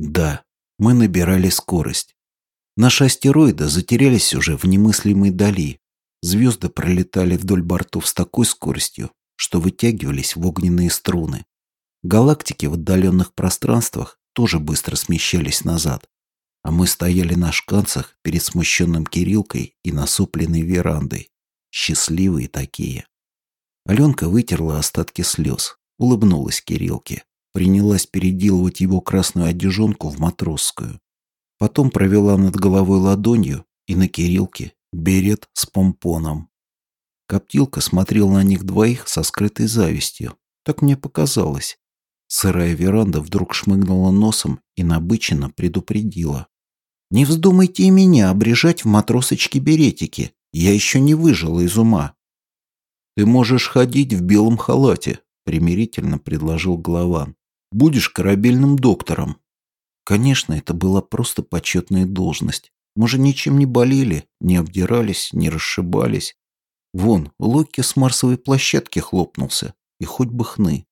Да, мы набирали скорость. Наши астероиды затерялись уже в немыслимой дали. Звезды пролетали вдоль бортов с такой скоростью, что вытягивались в огненные струны. Галактики в отдаленных пространствах тоже быстро смещались назад. А мы стояли на шканцах перед смущенным Кириллкой и насупленной верандой. Счастливые такие. Аленка вытерла остатки слез, улыбнулась Кириллке, принялась переделывать его красную одежонку в матросскую. Потом провела над головой ладонью и на Кириллке берет с помпоном. Коптилка смотрел на них двоих со скрытой завистью. Так мне показалось. Сырая веранда вдруг шмыгнула носом и набыченно предупредила. «Не вздумайте и меня обрежать в матросочке-беретике. Я еще не выжила из ума». «Ты можешь ходить в белом халате», — примирительно предложил Голован. «Будешь корабельным доктором». Конечно, это была просто почетная должность. Мы же ничем не болели, не обдирались, не расшибались. Вон, Локи с марсовой площадки хлопнулся, и хоть бы хны.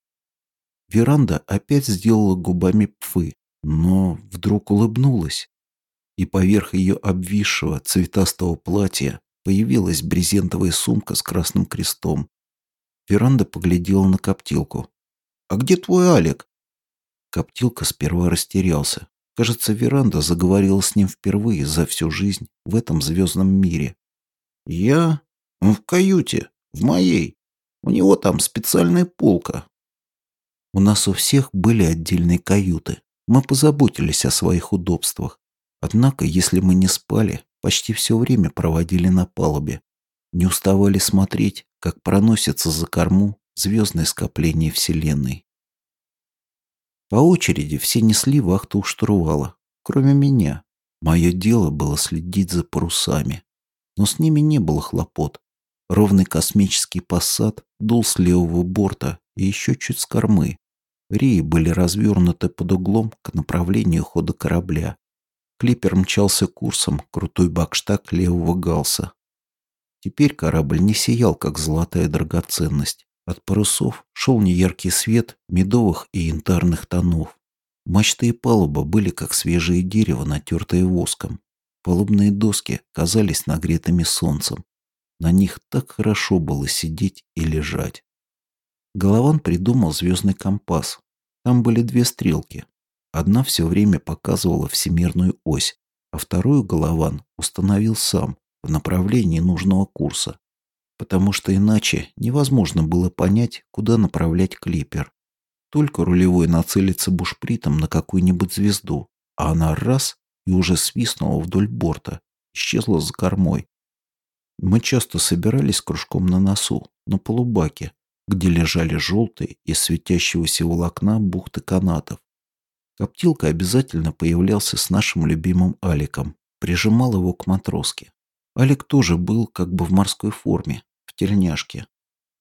Веранда опять сделала губами пфы, но вдруг улыбнулась. И поверх ее обвисшего цветастого платья появилась брезентовая сумка с красным крестом. Веранда поглядела на коптилку. «А где твой Алик?» Коптилка сперва растерялся. Кажется, Веранда заговорила с ним впервые за всю жизнь в этом звездном мире. «Я? В каюте. В моей. У него там специальная полка. У нас у всех были отдельные каюты. Мы позаботились о своих удобствах. Однако, если мы не спали, почти все время проводили на палубе. Не уставали смотреть, как проносится за корму звездное скопление Вселенной. По очереди все несли вахту у штурвала, кроме меня. Мое дело было следить за парусами. Но с ними не было хлопот. Ровный космический посад дул с левого борта и еще чуть с кормы. Реи были развернуты под углом к направлению хода корабля. Клипер мчался курсом крутой бакштаг левого галса. Теперь корабль не сиял, как золотая драгоценность. От парусов шел неяркий свет медовых и янтарных тонов. Мачты и палуба были как свежее дерево, натертое воском. Палубные доски казались нагретыми солнцем. На них так хорошо было сидеть и лежать. Голован придумал звездный компас. Там были две стрелки. Одна все время показывала всемирную ось, а вторую Голован установил сам в направлении нужного курса, потому что иначе невозможно было понять, куда направлять клипер. Только рулевой нацелится бушпритом на какую-нибудь звезду, а она раз и уже свистнула вдоль борта, исчезла за кормой, мы часто собирались кружком на носу, на полубаке, где лежали желтые и светящегося волокна бухты канатов. Коптилка обязательно появлялся с нашим любимым Аликом, прижимал его к матроске. Алик тоже был как бы в морской форме, тельняшке.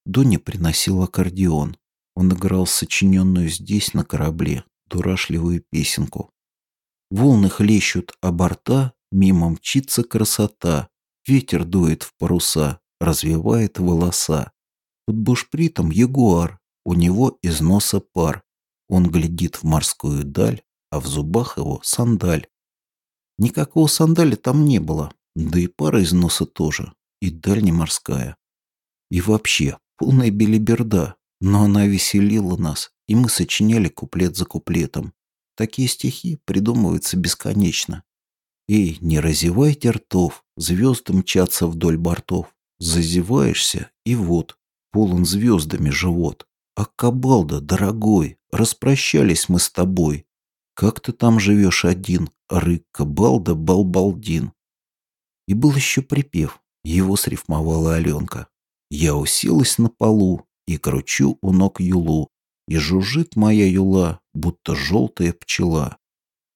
Доня приносил аккордеон. Он играл сочиненную здесь, на корабле, дурашливую песенку. Волны хлещут о борта, мимо мчится красота, Ветер дует в паруса, развивает волоса. Под бушпритом ягуар, у него из носа пар. Он глядит в морскую даль, а в зубах его сандаль. Никакого сандаля там не было, да и пара из носа тоже, и даль не морская. И вообще, полная белиберда, но она веселила нас, и мы сочиняли куплет за куплетом. Такие стихи придумываются бесконечно. Эй, не разевайте ртов, звезды мчатся вдоль бортов. Зазеваешься, и вот, полон звездами живот. А Кабалда, дорогой, распрощались мы с тобой. Как ты там живешь один, рык Кабалда Балбалдин? И был еще припев, его срифмовала Аленка. Я уселась на полу и кручу у ног юлу, и жужжит моя юла, будто желтая пчела.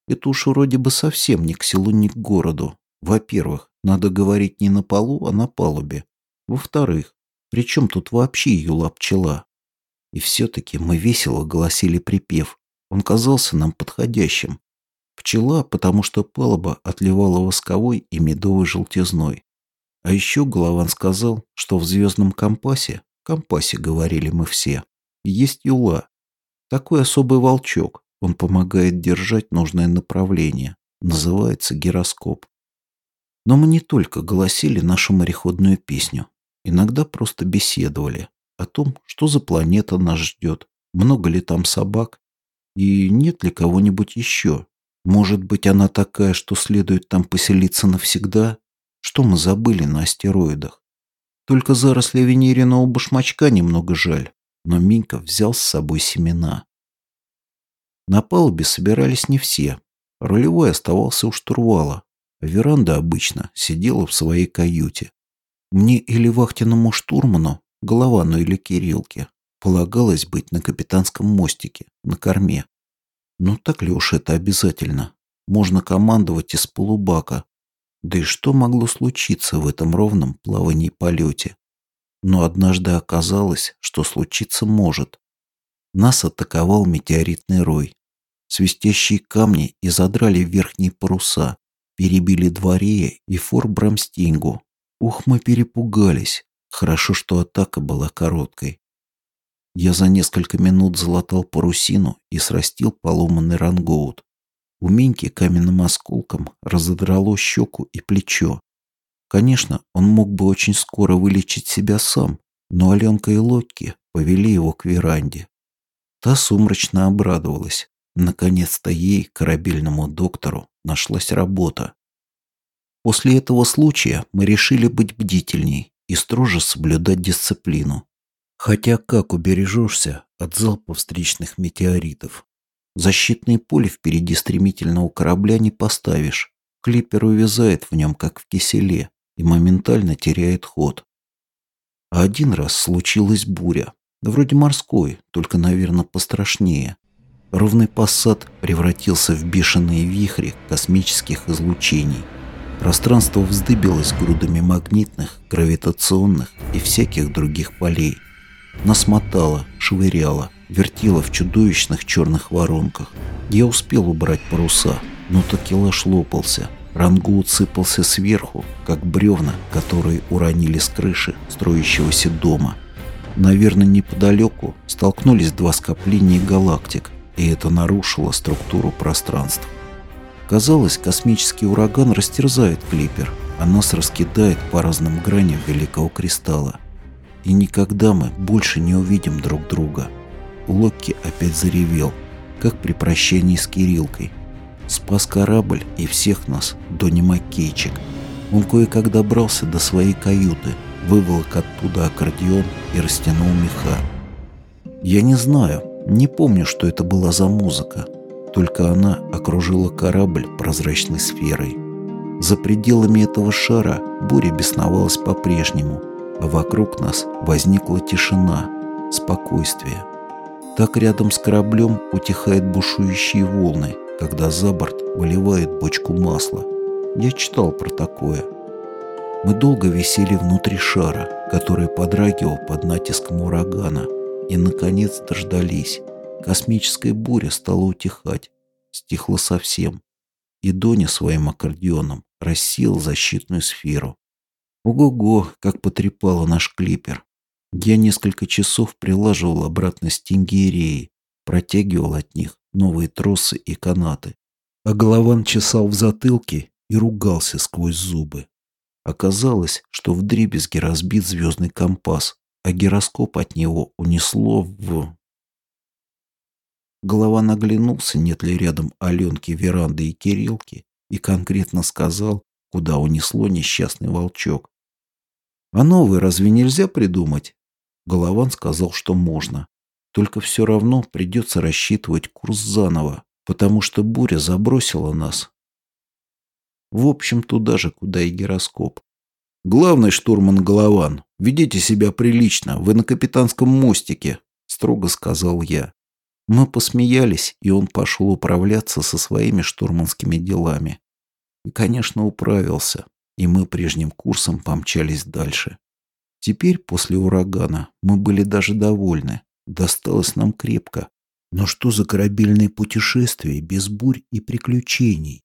Это уж вроде бы совсем ни к селу, ни к городу. Во-первых, надо говорить не на полу, а на палубе. Во-вторых, при чем тут вообще юла пчела? И все-таки мы весело голосили припев. Он казался нам подходящим. Пчела, потому что палуба отливала восковой и медовой желтизной. А еще Голован сказал, что в звездном компасе, компасе говорили мы все, есть юла. Такой особый волчок, Он помогает держать нужное направление. Называется гироскоп. Но мы не только голосили нашу мореходную песню. Иногда просто беседовали о том, что за планета нас ждет, много ли там собак и нет ли кого-нибудь еще. Может быть, она такая, что следует там поселиться навсегда? Что мы забыли на астероидах? Только заросли венериного башмачка немного жаль, но Минька взял с собой семена. На палубе собирались не все. Рулевой оставался у штурвала, веранда обычно сидела в своей каюте. Мне или вахтенному штурману, Головану или Кириллке, полагалось быть на капитанском мостике, на корме. Но так ли уж это обязательно? Можно командовать из полубака. Да и что могло случиться в этом ровном плавании-полете? Но однажды оказалось, что случиться может. Нас атаковал метеоритный рой. Свистящие камни и задрали верхние паруса, перебили дворе и фор Брамстингу. Ух, мы перепугались. Хорошо, что атака была короткой. Я за несколько минут залатал парусину и срастил поломанный рангоут. У Миньки каменным осколком разодрало щеку и плечо. Конечно, он мог бы очень скоро вылечить себя сам, но Аленка и Локки повели его к веранде. Та сумрачно обрадовалась. Наконец-то ей, корабельному доктору, нашлась работа. После этого случая мы решили быть бдительней и строже соблюдать дисциплину. Хотя как убережешься от залпа встречных метеоритов? Защитные поле впереди стремительного корабля не поставишь. Клипер увязает в нем, как в киселе, и моментально теряет ход. А один раз случилась буря. Вроде морской, только, наверное, пострашнее. Ровный посад превратился в бешеные вихри космических излучений. Пространство вздыбилось грудами магнитных, гравитационных и всяких других полей – нас мотало, швыряло, вертело в чудовищных черных воронках. Я успел убрать паруса, но такелаж лопался. Рангу сыпался сверху, как бревна, которые уронили с крыши строящегося дома. Наверное, неподалеку столкнулись два скопления галактик, и это нарушило структуру пространств. Казалось, космический ураган растерзает клипер, а нас раскидает по разным граням Великого Кристалла. И никогда мы больше не увидим друг друга. Локки опять заревел, как при прощании с Кириллкой. Спас корабль и всех нас до немакейчик. Он кое-как добрался до своей каюты, выволок оттуда аккордеон и растянул меха. Я не знаю, не помню, что это была за музыка, только она окружила корабль прозрачной сферой. За пределами этого шара буря бесновалась по-прежнему – а вокруг нас возникла тишина, спокойствие. Так рядом с кораблем утихают бушующие волны, когда за борт выливает бочку масла. Я читал про такое. Мы долго висели внутри шара, который подрагивал под натиском урагана, и, наконец, дождались. Космическая буря стала утихать, стихла совсем, и Доня своим аккордеоном рассеял защитную сферу, Ого-го, как потрепало наш клипер. Я несколько часов прилаживал обратно стингиереи, протягивал от них новые тросы и канаты. А Голован чесал в затылке и ругался сквозь зубы. Оказалось, что в дребезге разбит звездный компас, а гироскоп от него унесло в... Голова наглянулся, нет ли рядом Аленки, Веранды и Кирилки, и конкретно сказал, куда унесло несчастный волчок. А новый разве нельзя придумать? Голован сказал, что можно. Только все равно придется рассчитывать курс заново, потому что буря забросила нас. В общем, туда же, куда и гироскоп. «Главный штурман Голован, ведите себя прилично, вы на капитанском мостике», — строго сказал я. Мы посмеялись, и он пошел управляться со своими штурманскими делами. И, конечно, управился и мы прежним курсом помчались дальше. Теперь, после урагана, мы были даже довольны. Досталось нам крепко. Но что за корабельное путешествие без бурь и приключений?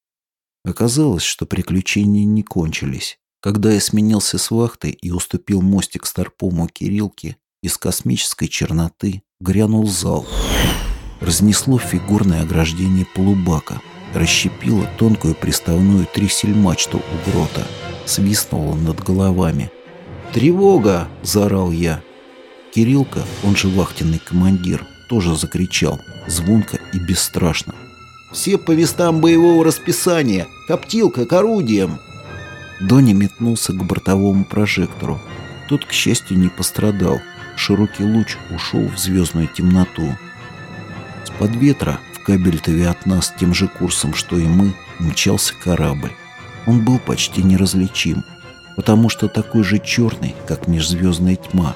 Оказалось, что приключения не кончились. Когда я сменился с вахты и уступил мостик старпому Кириллке, из космической черноты грянул зал. разнесло фигурное ограждение полубака, расщепило тонкую приставную трисельмачту у грота, свистнуло над головами. «Тревога!» – заорал я. Кириллка, он же вахтенный командир, тоже закричал, звонко и бесстрашно. «Все по вестам боевого расписания! Коптилка к орудиям!» Доня метнулся к бортовому прожектору. Тот, к счастью, не пострадал. Широкий луч ушел в звездную темноту. С-под ветра в кабельтове от нас тем же курсом, что и мы, мчался корабль. Он был почти неразличим, потому что такой же черный, как межзвездная тьма.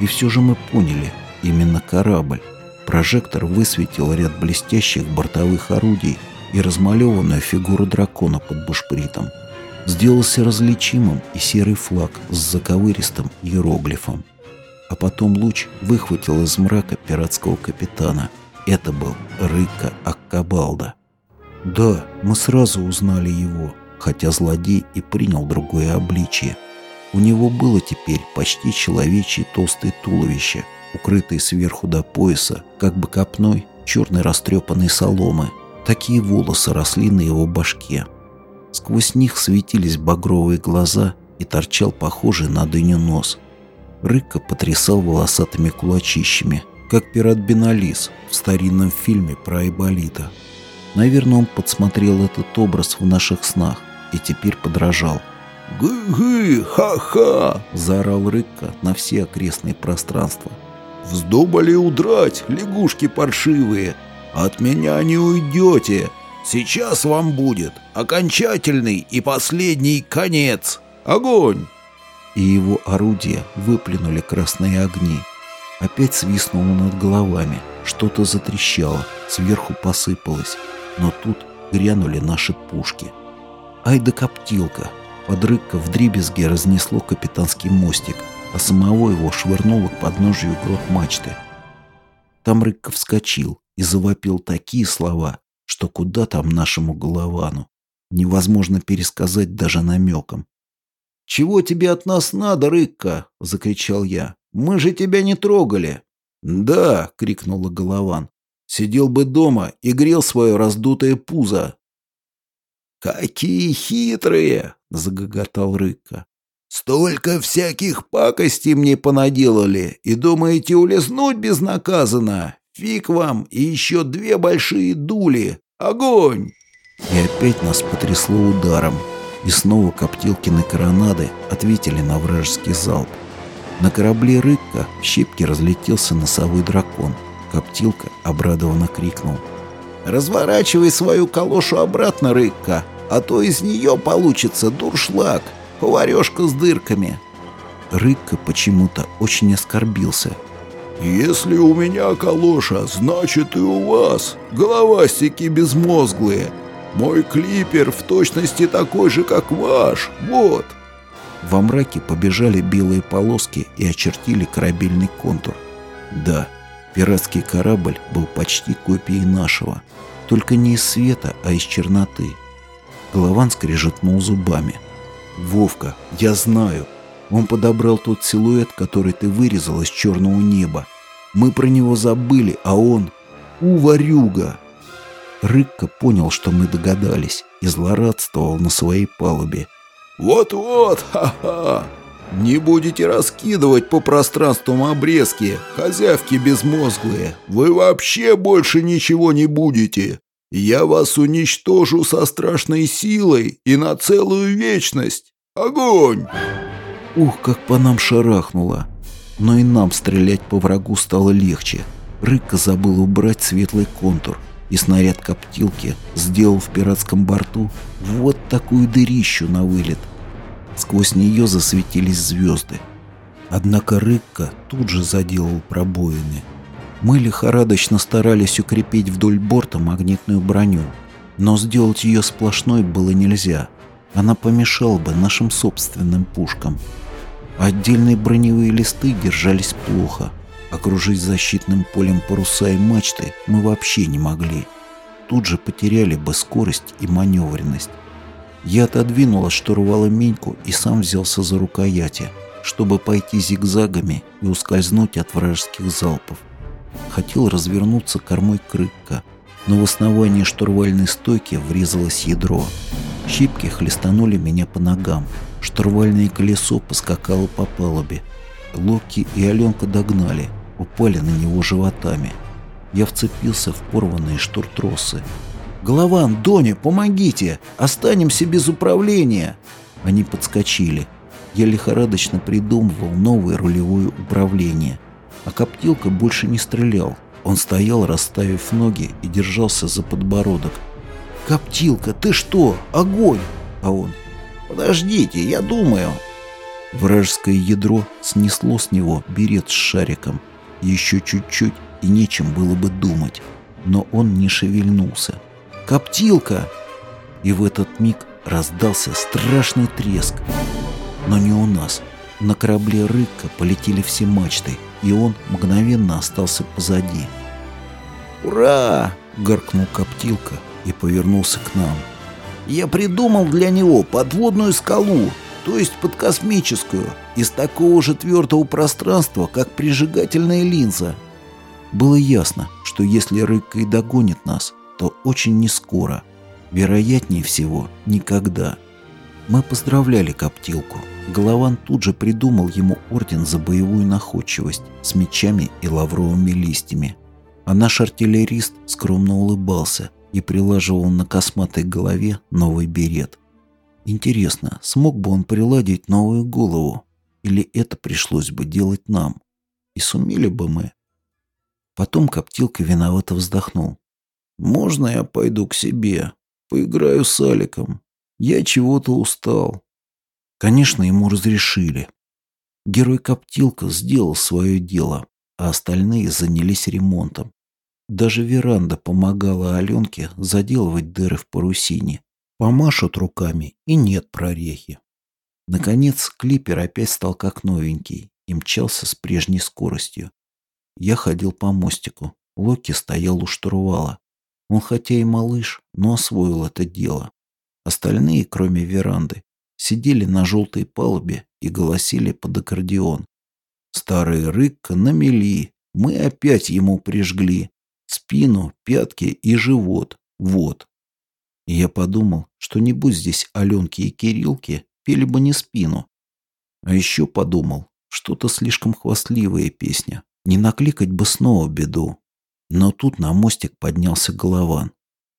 И все же мы поняли, именно корабль. Прожектор высветил ряд блестящих бортовых орудий и размалеванную фигуру дракона под бушпритом. Сделался различимым и серый флаг с заковыристым иероглифом. А потом луч выхватил из мрака пиратского капитана. Это был Рыка Аккабалда. Да, мы сразу узнали его, хотя злодей и принял другое обличие. У него было теперь почти человечье толстое туловище, укрытое сверху до пояса, как бы копной черной растрепанной соломы. Такие волосы росли на его башке. Сквозь них светились багровые глаза и торчал похожий на дыню нос. Рыка потрясал волосатыми кулачищами, как пират Беналис в старинном фильме про Айболита. Наверное, он подсмотрел этот образ в наших снах и теперь подражал. «Гы-гы, ха-ха!» – заорал Рыкка на все окрестные пространства. «Вздумали удрать, лягушки паршивые! От меня не уйдете! Сейчас вам будет окончательный и последний конец. Огонь!» И его орудия выплюнули красные огни. Опять свистнуло над головами. Что-то затрещало, сверху посыпалось. Но тут грянули наши пушки. Ай да коптилка! Подрыка в дребезге разнесло капитанский мостик, а самого его швырнуло к подножию грот мачты. Там Рыкка вскочил и завопил такие слова, что куда там нашему головану. Невозможно пересказать даже намеком. «Чего тебе от нас надо, Рыкка?» — закричал я. «Мы же тебя не трогали!» «Да!» — крикнула Голован. «Сидел бы дома и грел свое раздутое пузо!» «Какие хитрые!» — загоготал Рыкка. «Столько всяких пакостей мне понаделали, и думаете улизнуть безнаказанно? Фиг вам и еще две большие дули. Огонь!» И опять нас потрясло ударом. И снова коптилкины коронады ответили на вражеский залп. На корабле Рыкка в щепки разлетелся носовой дракон. Коптилка обрадованно крикнул. «Разворачивай свою калошу обратно, Рыкка, а то из нее получится дуршлаг, поварешка с дырками». Рыкка почему-то очень оскорбился «Если у меня калоша, значит и у вас. Головастики безмозглые. Мой клипер в точности такой же, как ваш. Вот». Во мраке побежали белые полоски и очертили корабельный контур. Да, пиратский корабль был почти копией нашего. Только не из света, а из черноты. Голован скрежетнул зубами. «Вовка, я знаю. Он подобрал тот силуэт, который ты вырезал из черного неба. Мы про него забыли, а он... Уварюга!» Рыкка понял, что мы догадались, и злорадствовал на своей палубе. «Вот-вот, ха-ха! Не будете раскидывать по пространству обрезки, хозяйки безмозглые. Вы вообще больше ничего не будете. Я вас уничтожу со страшной силой и на целую вечность. Огонь!» Ух, как по нам шарахнуло. Но и нам стрелять по врагу стало легче. Рыка забыл убрать светлый контур, и снаряд коптилки сделал в пиратском борту вот такую дырищу на вылет. Сквозь нее засветились звезды. Однако Рыкка тут же заделал пробоины. Мы лихорадочно старались укрепить вдоль борта магнитную броню, но сделать ее сплошной было нельзя. Она помешала бы нашим собственным пушкам. Отдельные броневые листы держались плохо. Окружить защитным полем паруса и мачты мы вообще не могли. Тут же потеряли бы скорость и маневренность. Я отодвинул от штурвала Миньку и сам взялся за рукояти, чтобы пойти зигзагами и ускользнуть от вражеских залпов. Хотел развернуться кормой к рыбка, но в основании штурвальной стойки врезалось ядро. Щипки хлестанули меня по ногам. Штурвальное колесо поскакало по палубе. Локи и Аленка догнали, упали на него животами. Я вцепился в порванные штуртросы. «Голован, Доня, помогите! Останемся без управления!» Они подскочили. Я лихорадочно придумывал новое рулевое управление. А коптилка больше не стрелял. Он стоял, расставив ноги и держался за подбородок. «Коптилка, ты что? Огонь!» А он. «Подождите, я думаю». Вражеское ядро снесло с него берет с шариком. Еще чуть-чуть, и нечем было бы думать. Но он не шевельнулся. «Коптилка!» И в этот миг раздался страшный треск. Но не у нас. На корабле Рыкка полетели все мачты, и он мгновенно остался позади. «Ура!» — гаркнул Коптилка и повернулся к нам. «Я придумал для него подводную скалу, то есть подкосмическую, из такого же твердого пространства, как прижигательная линза». Было ясно, что если Рыкка и догонит нас, то очень нескоро. Вероятнее всего, никогда. Мы поздравляли Коптилку. Голован тут же придумал ему орден за боевую находчивость с мечами и лавровыми листьями. А наш артиллерист скромно улыбался и прилаживал на косматой голове новый берет. Интересно, смог бы он приладить новую голову? Или это пришлось бы делать нам? И сумели бы мы? Потом Коптилка виновато вздохнул. «Можно я пойду к себе? Поиграю с Аликом. Я чего-то устал». Конечно, ему разрешили. Герой Коптилка сделал свое дело, а остальные занялись ремонтом. Даже веранда помогала Аленке заделывать дыры в парусине. Помашут руками, и нет прорехи. Наконец, клипер опять стал как новенький и мчался с прежней скоростью. Я ходил по мостику. Локи стоял у штурвала. Он хотя и малыш, но освоил это дело. Остальные, кроме веранды, сидели на желтой палубе и голосили под аккордеон. Старый рык на мели, мы опять ему прижгли. Спину, пятки и живот. Вот. Я подумал, что не будь здесь Аленки и Кирилки, пели бы не спину. А еще подумал, что-то слишком хвастливая песня. Не накликать бы снова беду. Но тут на мостик поднялся Голован.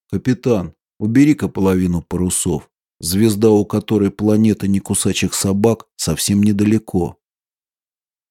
«Капитан, убери-ка половину парусов. Звезда, у которой планета некусачих собак, совсем недалеко».